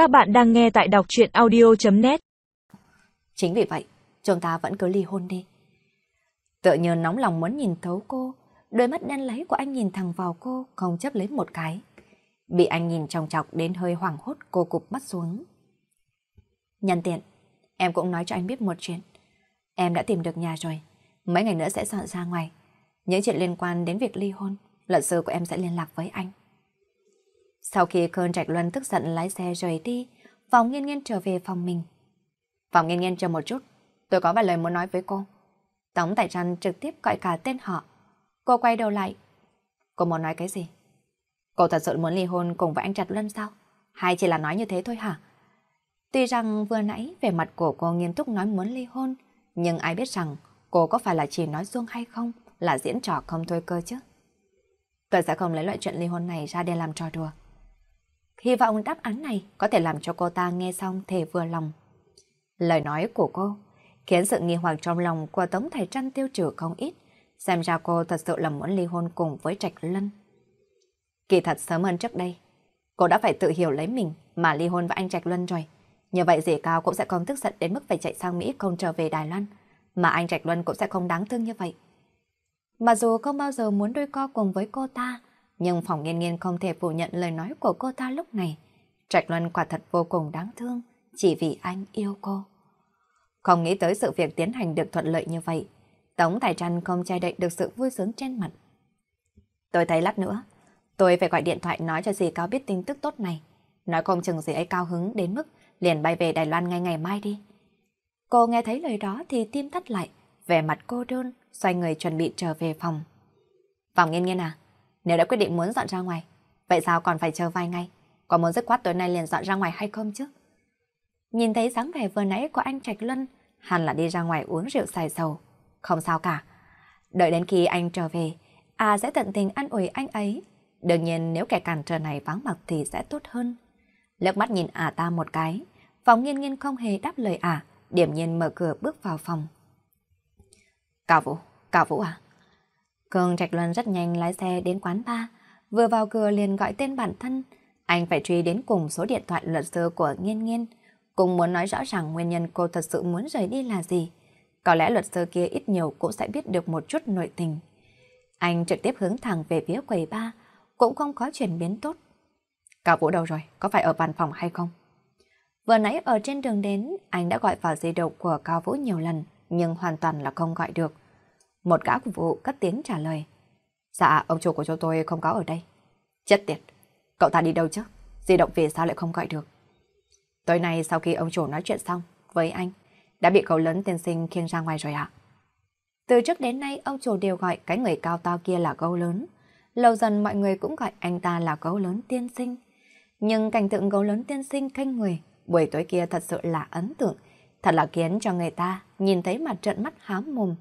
Các bạn đang nghe tại đọc chuyện audio.net Chính vì vậy, chúng ta vẫn cứ ly hôn đi. Tự như nóng lòng muốn nhìn thấu cô, đôi mắt đen lấy của anh nhìn thẳng vào cô, không chấp lấy một cái. Bị anh nhìn trong chọc đến hơi hoảng hốt cô cục mắt xuống. Nhân tiện, em cũng nói cho anh biết một chuyện. Em đã tìm được nhà rồi, mấy ngày nữa sẽ dọn ra ngoài. Những chuyện liên quan đến việc ly hôn, luật sư của em sẽ liên lạc với anh. Sau khi cơn trạch luân tức giận lái xe rời đi, Phòng nghiên nghiên trở về phòng mình. Phòng nghiên nghiên chờ một chút, tôi có vài lời muốn nói với cô. Tống Tài Trăn trực tiếp gọi cả tên họ. Cô quay đầu lại. Cô muốn nói cái gì? Cô thật sự muốn ly hôn cùng với anh Trạch Luân sao? Hay chỉ là nói như thế thôi hả? Tuy rằng vừa nãy về mặt của cô nghiêm túc nói muốn ly hôn, nhưng ai biết rằng cô có phải là chỉ nói xuông hay không, là diễn trò không thôi cơ chứ. Tôi sẽ không lấy loại chuyện ly hôn này ra để làm trò đùa. Hy vọng đáp án này có thể làm cho cô ta nghe xong thể vừa lòng. Lời nói của cô khiến sự nghi hoặc trong lòng của Tống Thầy Trăn tiêu trừ không ít. Xem ra cô thật sự là muốn ly hôn cùng với Trạch Lân. Kỳ thật sớm hơn trước đây, cô đã phải tự hiểu lấy mình mà ly hôn với anh Trạch Luân rồi. Như vậy dì Cao cũng sẽ không tức giận đến mức phải chạy sang Mỹ không trở về Đài Loan, mà anh Trạch Luân cũng sẽ không đáng thương như vậy. Mặc dù không bao giờ muốn đôi co cùng với cô ta, nhưng phòng nghiên nghiên không thể phủ nhận lời nói của cô ta lúc này. Trạch Luân quả thật vô cùng đáng thương, chỉ vì anh yêu cô. Không nghĩ tới sự việc tiến hành được thuận lợi như vậy, Tống Tài Trăn không che đậy được sự vui sướng trên mặt. Tôi thấy lát nữa, tôi phải gọi điện thoại nói cho dì Cao biết tin tức tốt này. Nói không chừng dì ấy cao hứng đến mức liền bay về Đài Loan ngay ngày mai đi. Cô nghe thấy lời đó thì tim thắt lại, vẻ mặt cô đơn, xoay người chuẩn bị trở về phòng. Phòng nghiên nghiên à, nếu đã quyết định muốn dọn ra ngoài, vậy sao còn phải chờ vài ngày? Có muốn dứt khoát tối nay liền dọn ra ngoài hay không chứ? Nhìn thấy dáng vẻ vừa nãy của anh Trạch Luân, hẳn là đi ra ngoài uống rượu xài dầu. Không sao cả. Đợi đến khi anh trở về, à sẽ tận tình an ủi anh ấy. Đương nhiên nếu kẻ cản trở này vắng mặt thì sẽ tốt hơn. Lớp mắt nhìn à ta một cái, phòng nghiên nghiên không hề đáp lời à, điểm nhiên mở cửa bước vào phòng. Cao Vũ, Cao Vũ à? Cường Trạch Luân rất nhanh lái xe đến quán ba. vừa vào cửa liền gọi tên bản thân. Anh phải truy đến cùng số điện thoại luật sư của Nghiên Nghiên, cũng muốn nói rõ ràng nguyên nhân cô thật sự muốn rời đi là gì. Có lẽ luật sư kia ít nhiều cũng sẽ biết được một chút nội tình. Anh trực tiếp hướng thẳng về phía quầy ba, cũng không có chuyển biến tốt. Cao Vũ đâu rồi, có phải ở văn phòng hay không? Vừa nãy ở trên đường đến, anh đã gọi vào di động của Cao Vũ nhiều lần, nhưng hoàn toàn là không gọi được. Một gã phục vụ cất tiếng trả lời. Dạ, ông chủ của chúng tôi không có ở đây. Chết tiệt, cậu ta đi đâu chứ? Di động về sao lại không gọi được? Tối nay sau khi ông chủ nói chuyện xong với anh, đã bị cậu lớn tiên sinh khiêng ra ngoài rồi ạ. Từ trước đến nay ông chủ đều gọi cái người cao to kia là gấu lớn. Lâu dần mọi người cũng gọi anh ta là gấu lớn tiên sinh. Nhưng cảnh tượng gấu lớn tiên sinh canh người buổi tối kia thật sự là ấn tượng. Thật là khiến cho người ta nhìn thấy mặt trận mắt hám mồm.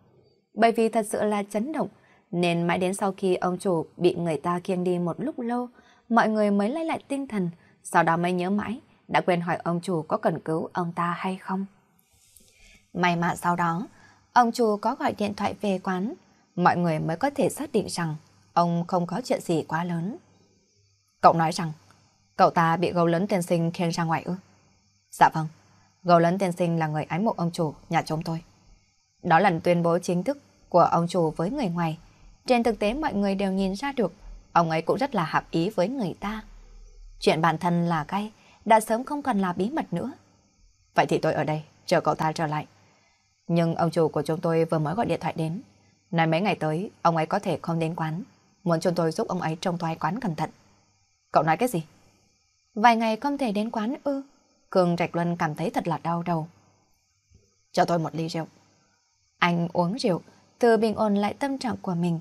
Bởi vì thật sự là chấn động, nên mãi đến sau khi ông chủ bị người ta kiêng đi một lúc lâu, mọi người mới lấy lại tinh thần, sau đó mới nhớ mãi, đã quên hỏi ông chủ có cần cứu ông ta hay không. May mà sau đó, ông chủ có gọi điện thoại về quán, mọi người mới có thể xác định rằng ông không có chuyện gì quá lớn. Cậu nói rằng, cậu ta bị gấu lớn tiên sinh khiêng ra ngoài ư? Dạ vâng, gấu lớn tiên sinh là người ái mộ ông chủ nhà chúng tôi. Đó là tuyên bố chính thức của ông chủ với người ngoài. Trên thực tế mọi người đều nhìn ra được, ông ấy cũng rất là hợp ý với người ta. Chuyện bản thân là cay đã sớm không còn là bí mật nữa. Vậy thì tôi ở đây, chờ cậu ta trở lại. Nhưng ông chủ của chúng tôi vừa mới gọi điện thoại đến. Nói mấy ngày tới, ông ấy có thể không đến quán. Muốn chúng tôi giúp ông ấy trông toai quán cẩn thận. Cậu nói cái gì? Vài ngày không thể đến quán ư. Cường Trạch Luân cảm thấy thật là đau đầu. Cho tôi một ly rượu. Anh uống rượu, từ bình ổn lại tâm trạng của mình.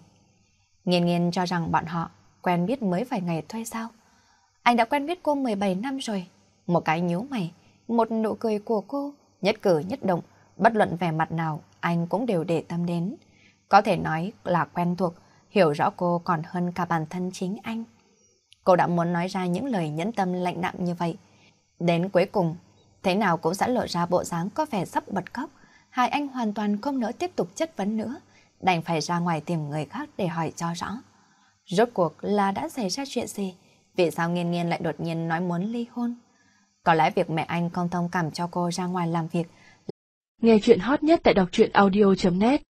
Nghiên nghiên cho rằng bọn họ quen biết mới vài ngày thôi sao. Anh đã quen biết cô 17 năm rồi. Một cái nhíu mày, một nụ cười của cô, nhất cử nhất động, bất luận vẻ mặt nào, anh cũng đều để tâm đến. Có thể nói là quen thuộc, hiểu rõ cô còn hơn cả bản thân chính anh. Cô đã muốn nói ra những lời nhẫn tâm lạnh đạm như vậy. Đến cuối cùng, thế nào cũng sẽ lộ ra bộ dáng có vẻ sắp bật khóc. Hai anh hoàn toàn không nỡ tiếp tục chất vấn nữa, đành phải ra ngoài tìm người khác để hỏi cho rõ. Rốt cuộc là đã xảy ra chuyện gì? Vì sao nghiên nghiên lại đột nhiên nói muốn ly hôn? Có lẽ việc mẹ anh không thông cảm cho cô ra ngoài làm việc. Nghe chuyện hot nhất tại đọc truyện audio.net